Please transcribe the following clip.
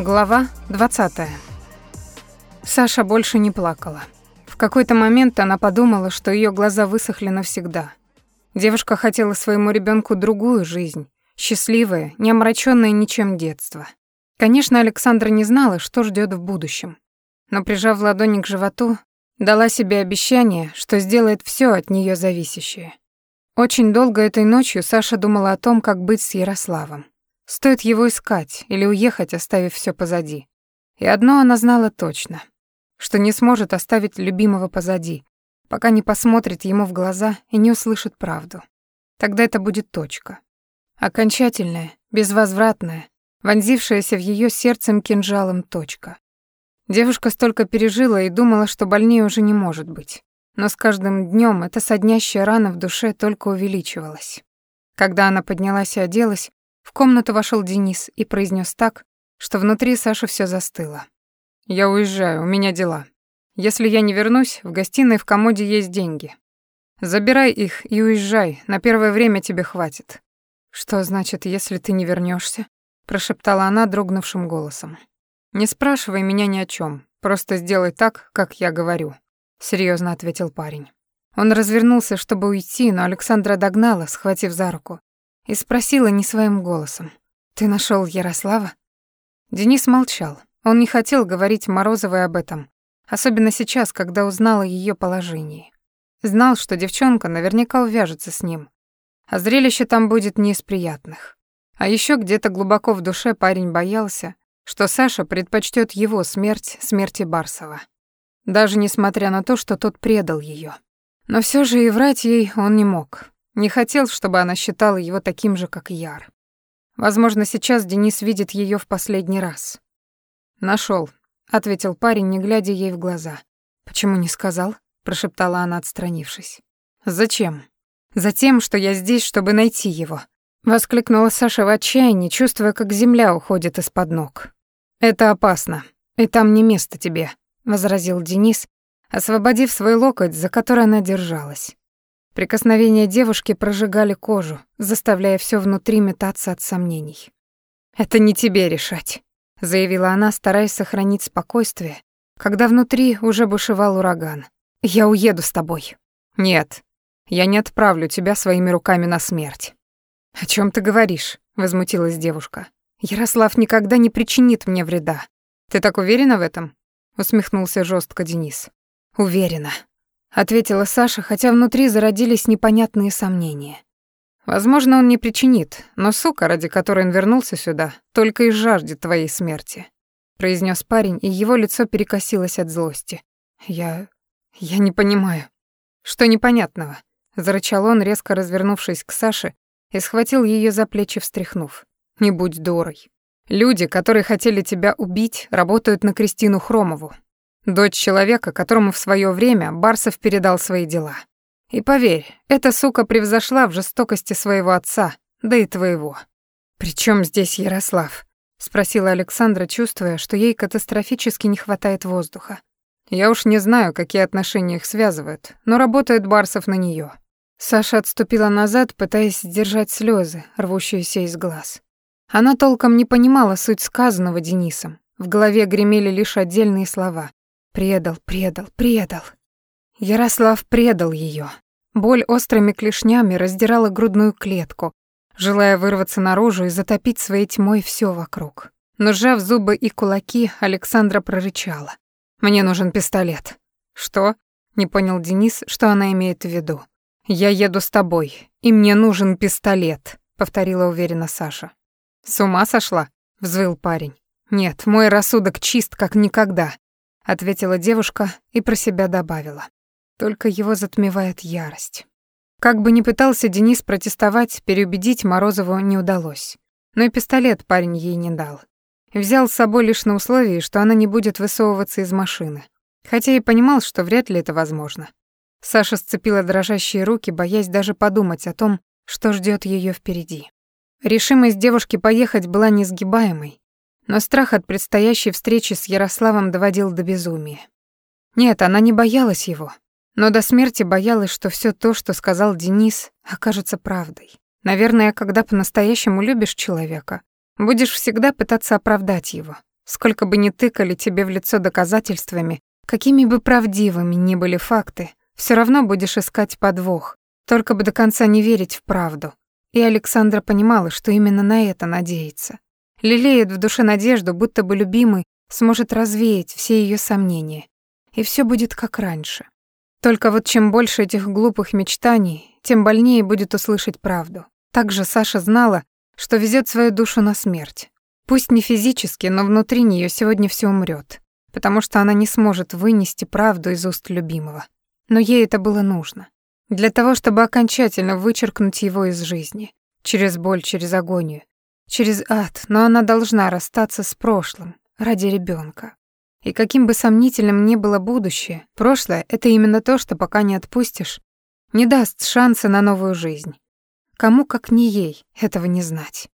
Глава 20. Саша больше не плакала. В какой-то момент она подумала, что ее глаза высохли навсегда. Девушка хотела своему ребенку другую жизнь, счастливое, не омрачённое ничем детство. Конечно, Александра не знала, что ждет в будущем, но прижав ладони к животу, дала себе обещание, что сделает все от нее зависящее. Очень долго этой ночью Саша думала о том, как быть с Ярославом. Стоит его искать или уехать, оставив все позади. И одно она знала точно, что не сможет оставить любимого позади, пока не посмотрит ему в глаза и не услышит правду. Тогда это будет точка. Окончательная, безвозвратная, вонзившаяся в ее сердцем кинжалом точка. Девушка столько пережила и думала, что больнее уже не может быть. Но с каждым днем эта соднящая рана в душе только увеличивалась. Когда она поднялась и оделась, в комнату вошел Денис и произнес так, что внутри Саши все застыло. «Я уезжаю, у меня дела. Если я не вернусь, в гостиной в комоде есть деньги. Забирай их и уезжай, на первое время тебе хватит». «Что значит, если ты не вернешься? прошептала она дрогнувшим голосом. «Не спрашивай меня ни о чем, просто сделай так, как я говорю», — серьезно ответил парень. Он развернулся, чтобы уйти, но Александра догнала, схватив за руку и спросила не своим голосом. «Ты нашел Ярослава?» Денис молчал. Он не хотел говорить Морозовой об этом, особенно сейчас, когда узнал о её положении. Знал, что девчонка наверняка увяжется с ним, а зрелище там будет не из приятных. А ещё где-то глубоко в душе парень боялся, что Саша предпочтёт его смерть смерти Барсова. Даже несмотря на то, что тот предал её. Но всё же и врать ей он не мог. Не хотел, чтобы она считала его таким же, как Яр. Возможно, сейчас Денис видит ее в последний раз. Нашел, ответил парень, не глядя ей в глаза. Почему не сказал? прошептала она, отстранившись. Зачем? Затем, что я здесь, чтобы найти его, воскликнула Саша в отчаянии, чувствуя, как земля уходит из-под ног. Это опасно, и там не место тебе, возразил Денис, освободив свой локоть, за который она держалась. Прикосновения девушки прожигали кожу, заставляя все внутри метаться от сомнений. «Это не тебе решать», — заявила она, стараясь сохранить спокойствие, когда внутри уже бушевал ураган. «Я уеду с тобой». «Нет, я не отправлю тебя своими руками на смерть». «О чем ты говоришь?» — возмутилась девушка. «Ярослав никогда не причинит мне вреда. Ты так уверена в этом?» — усмехнулся жестко Денис. «Уверена», ответила Саша, хотя внутри зародились непонятные сомнения. Возможно, он не причинит, но сука, ради которой он вернулся сюда, только и жаждет твоей смерти, произнес парень, и его лицо перекосилось от злости. Я я не понимаю. Что непонятного? зарычал он, резко развернувшись к Саше и схватил ее за плечи, встряхнув. Не будь дурой. Люди, которые хотели тебя убить, работают на Кристину Хромову. Дочь человека, которому в свое время Барсов передал свои дела. И поверь, эта сука превзошла в жестокости своего отца, да и твоего. «При здесь Ярослав?» — спросила Александра, чувствуя, что ей катастрофически не хватает воздуха. «Я уж не знаю, какие отношения их связывают, но работает Барсов на нее. Саша отступила назад, пытаясь сдержать слезы, рвущиеся из глаз. Она толком не понимала суть сказанного Денисом. В голове гремели лишь отдельные слова. Предал, предал, предал. Ярослав предал ее. Боль острыми клешнями раздирала грудную клетку, желая вырваться наружу и затопить своей тьмой все вокруг. Но сжав зубы и кулаки, Александра прорычала. «Мне нужен пистолет». «Что?» — не понял Денис, что она имеет в виду. «Я еду с тобой, и мне нужен пистолет», — повторила уверенно Саша. «С ума сошла?» — взвыл парень. «Нет, мой рассудок чист, как никогда ответила девушка и про себя добавила. Только его затмевает ярость. Как бы ни пытался Денис протестовать, переубедить Морозову не удалось. Но и пистолет парень ей не дал. Взял с собой лишь на условии, что она не будет высовываться из машины. Хотя и понимал, что вряд ли это возможно. Саша сцепила дрожащие руки, боясь даже подумать о том, что ждет ее впереди. Решимость девушки поехать была несгибаемой, но страх от предстоящей встречи с Ярославом доводил до безумия. Нет, она не боялась его, но до смерти боялась, что все то, что сказал Денис, окажется правдой. Наверное, когда по-настоящему любишь человека, будешь всегда пытаться оправдать его, Сколько бы ни тыкали тебе в лицо доказательствами, какими бы правдивыми ни были факты, все равно будешь искать подвох, только бы до конца не верить в правду. И Александра понимала, что именно на это надеется. Лелеет в душе надежду, будто бы любимый сможет развеять все ее сомнения, и все будет как раньше. Только вот чем больше этих глупых мечтаний, тем больнее будет услышать правду. Также Саша знала, что везет свою душу на смерть. Пусть не физически, но внутри нее сегодня все умрет, потому что она не сможет вынести правду из уст любимого. Но ей это было нужно. Для того, чтобы окончательно вычеркнуть его из жизни. Через боль, через агонию, через ад, но она должна расстаться с прошлым ради ребенка. И каким бы сомнительным ни было будущее, прошлое — это именно то, что пока не отпустишь, не даст шанса на новую жизнь. Кому, как не ей, этого не знать.